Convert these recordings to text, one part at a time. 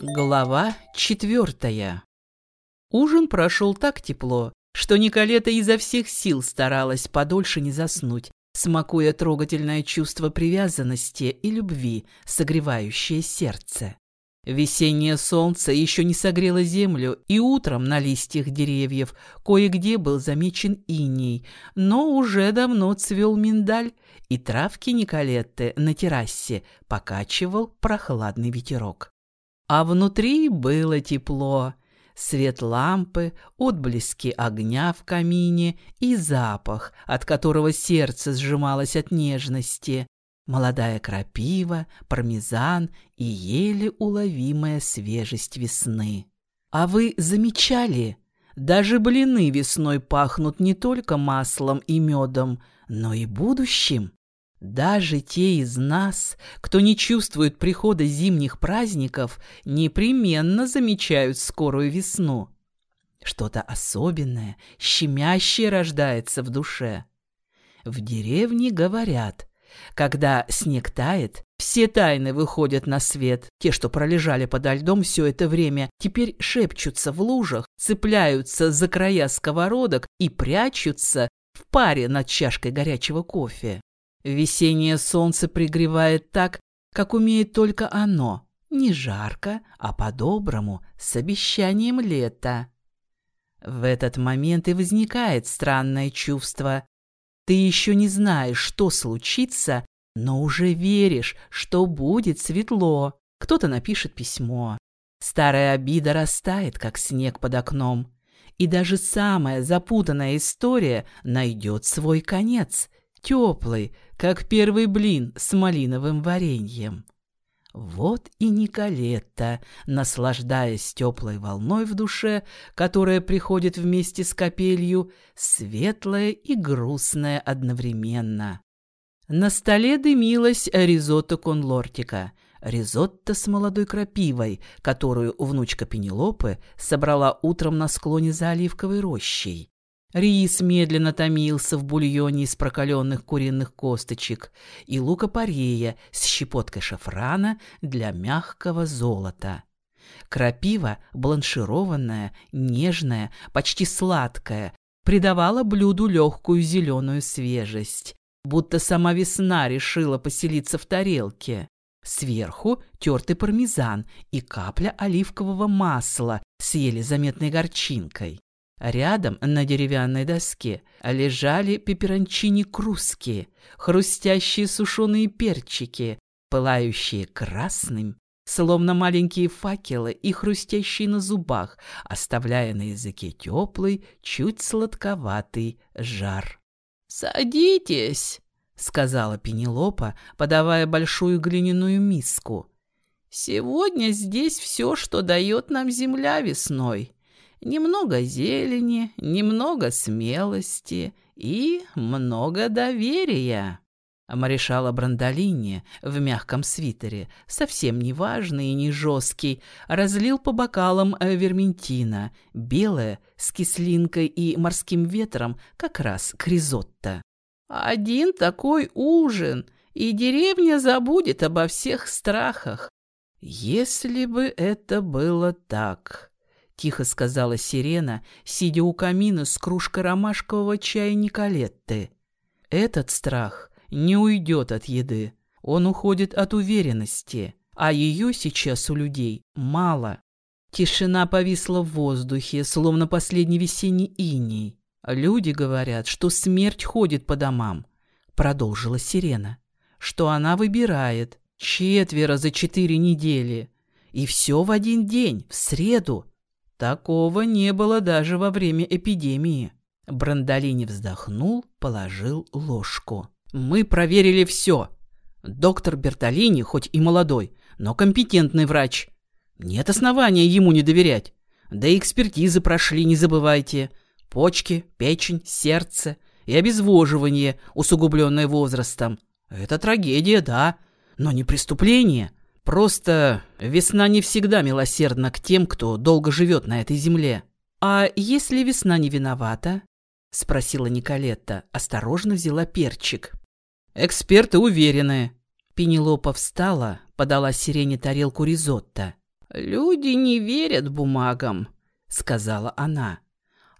Глава четвертая. Ужин прошел так тепло, что Николета изо всех сил старалась подольше не заснуть, смакуя трогательное чувство привязанности и любви, согревающее сердце. Весеннее солнце еще не согрело землю, и утром на листьях деревьев кое-где был замечен иней, но уже давно цвел миндаль, и травки Николетты на террасе покачивал прохладный ветерок. А внутри было тепло. Свет лампы, отблески огня в камине и запах, от которого сердце сжималось от нежности. Молодая крапива, пармезан и еле уловимая свежесть весны. А вы замечали? Даже блины весной пахнут не только маслом и медом, но и будущим. Даже те из нас, кто не чувствует прихода зимних праздников, непременно замечают скорую весну. Что-то особенное, щемящее рождается в душе. В деревне говорят, когда снег тает, все тайны выходят на свет. Те, что пролежали подо льдом все это время, теперь шепчутся в лужах, цепляются за края сковородок и прячутся в паре над чашкой горячего кофе. Весеннее солнце пригревает так, как умеет только оно. Не жарко, а по-доброму, с обещанием лета. В этот момент и возникает странное чувство. Ты еще не знаешь, что случится, но уже веришь, что будет светло. Кто-то напишет письмо. Старая обида растает, как снег под окном. И даже самая запутанная история найдет свой конец, теплый, как первый блин с малиновым вареньем. Вот и Николетта, наслаждаясь теплой волной в душе, которая приходит вместе с капелью, светлая и грустная одновременно. На столе дымилась ризотто конлортика, ризотто с молодой крапивой, которую внучка Пенелопы собрала утром на склоне за оливковой рощей. Рис медленно томился в бульоне из прокаленных куриных косточек и лука-порея с щепоткой шафрана для мягкого золота. Крапива, бланшированная, нежная, почти сладкая, придавала блюду легкую зеленую свежесть, будто сама весна решила поселиться в тарелке. Сверху тертый пармезан и капля оливкового масла с еле заметной горчинкой. Рядом на деревянной доске лежали пеперончини крузки, хрустящие сушеные перчики, пылающие красным, словно маленькие факелы и хрустящие на зубах, оставляя на языке теплый, чуть сладковатый жар. «Садитесь!» — сказала Пенелопа, подавая большую глиняную миску. «Сегодня здесь все, что дает нам земля весной. Немного зелени, немного смелости и много доверия. Маришала Брандолини в мягком свитере, совсем не важный и не жесткий, разлил по бокалам верментина, белое, с кислинкой и морским ветром, как раз кризотто. «Один такой ужин, и деревня забудет обо всех страхах. Если бы это было так...» — тихо сказала Сирена, сидя у камина с кружкой ромашкового чая Николетты. «Этот страх не уйдет от еды. Он уходит от уверенности, а ее сейчас у людей мало». Тишина повисла в воздухе, словно последний весенний иней. «Люди говорят, что смерть ходит по домам», — продолжила Сирена, «что она выбирает четверо за четыре недели. И все в один день, в среду. Такого не было даже во время эпидемии. Брандолини вздохнул, положил ложку. Мы проверили все. Доктор Бертолини, хоть и молодой, но компетентный врач. Нет основания ему не доверять. Да и экспертизы прошли, не забывайте. Почки, печень, сердце и обезвоживание, усугубленное возрастом. Это трагедия, да, но не преступление. Просто весна не всегда милосердна к тем, кто долго живет на этой земле. А если весна не виновата? Спросила Николетта, осторожно взяла перчик. Эксперты уверены. Пенелопа встала, подала сирене тарелку ризотто. «Люди не верят бумагам», — сказала она.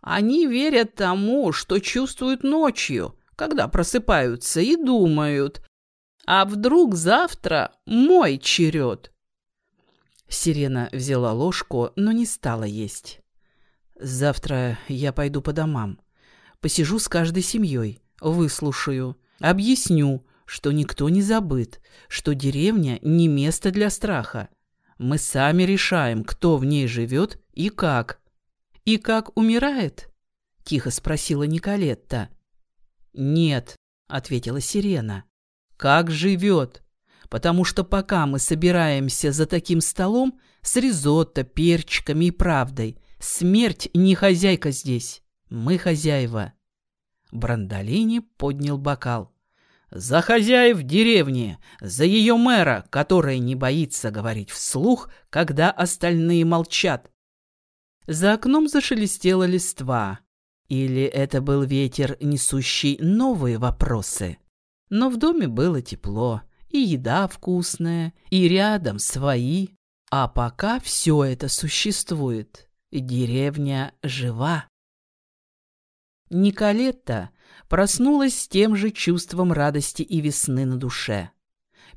«Они верят тому, что чувствуют ночью, когда просыпаются и думают. А вдруг завтра мой черед?» Сирена взяла ложку, но не стала есть. «Завтра я пойду по домам. Посижу с каждой семьей, выслушаю, объясню, что никто не забыт, что деревня не место для страха, мы сами решаем, кто в ней живет и как. И как умирает? Тихо спросила Николетта. Нет, ответила Сирена. Как живет? Потому что пока мы собираемся за таким столом с ризотто, перчиками и правдой, смерть не хозяйка здесь. Мы хозяева. Брандолини поднял бокал. За хозяев деревни, за ее мэра, который не боится говорить вслух, когда остальные молчат. За окном зашелестела листва. Или это был ветер, несущий новые вопросы. Но в доме было тепло, и еда вкусная, и рядом свои. А пока все это существует, деревня жива. Николетта проснулась с тем же чувством радости и весны на душе.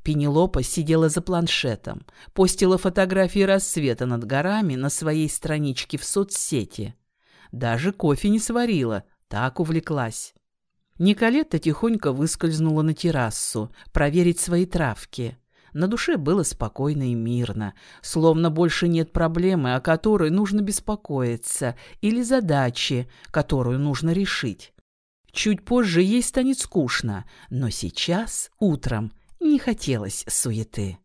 Пенелопа сидела за планшетом, постила фотографии рассвета над горами на своей страничке в соцсети. Даже кофе не сварила, так увлеклась. Николетта тихонько выскользнула на террасу, проверить свои травки. На душе было спокойно и мирно, словно больше нет проблемы, о которой нужно беспокоиться, или задачи, которую нужно решить. Чуть позже ей станет скучно, но сейчас, утром, не хотелось суеты.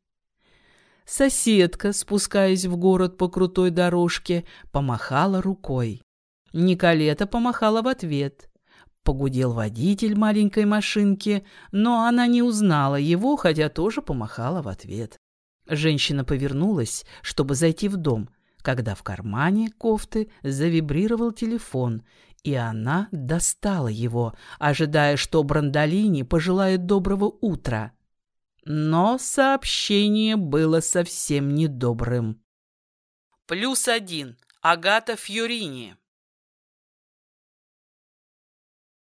Соседка, спускаясь в город по крутой дорожке, помахала рукой. Николета помахала в ответ. Погудел водитель маленькой машинки, но она не узнала его, хотя тоже помахала в ответ. Женщина повернулась, чтобы зайти в дом, когда в кармане кофты завибрировал телефон, и она достала его, ожидая, что Брандолини пожелает доброго утра. Но сообщение было совсем недобрым. Плюс один. Агата Фьорини.